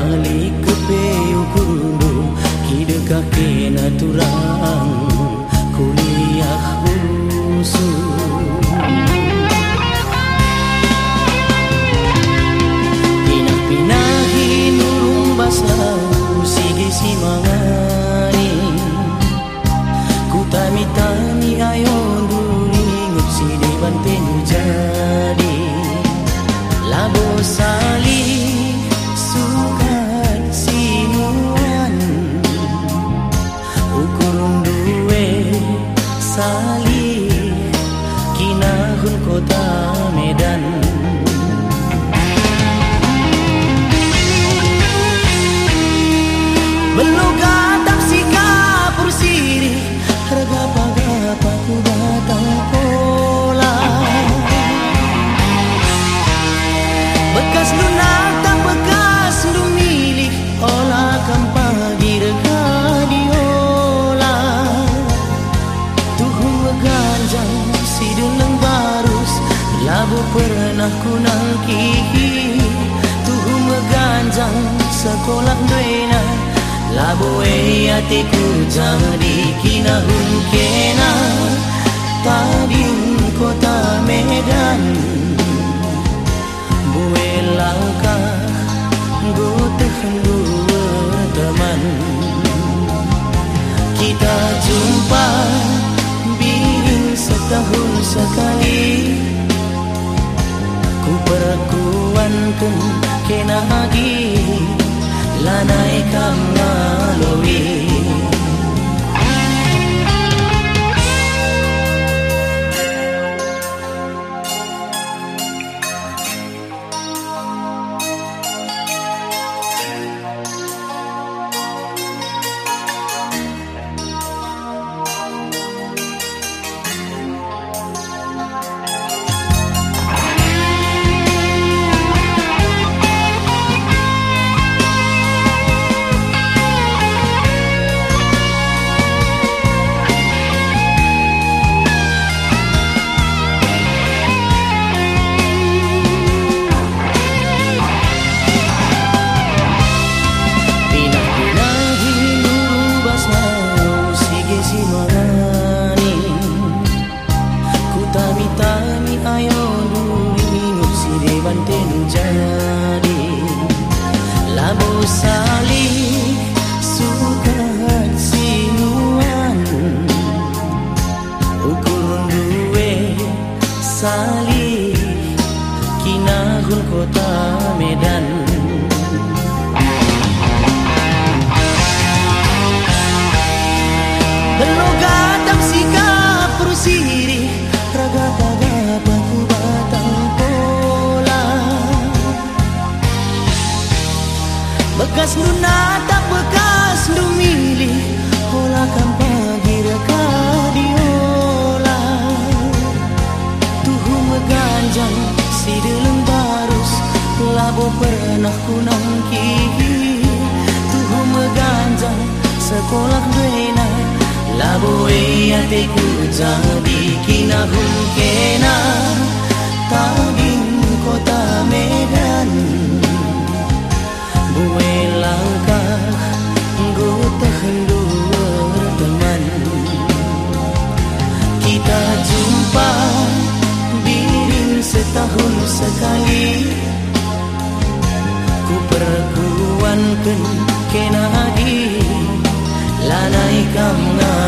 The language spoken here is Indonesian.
balik ke peo kurung Kida kakena turang kuliah musuh Pinah-pinahin nurung basa Sige si mangani kutamitan. Aku ku nangkihi tu meganjang sekolah duena Labu e atiku jadi kina kena Tading kota Medan Bue langkah Goteh dua teman Kita jumpa Biring setahun sekali. Ku perkuankan kena lagi Lanai kam Labo sali sukat sinuan. Ukur duwe sali kinahun kota Medan. Beloga tak sikap bersiri Bekas luna tak bekas lu milih Hola kan pagi reka diola Tuhu meganjang si deleng barus Labo pernah ku nangkihi Tuhu meganjang sekolah duena Labo e atiku jadi kinahun kena. Tading perkuankan kena lagi Lanai kam ngal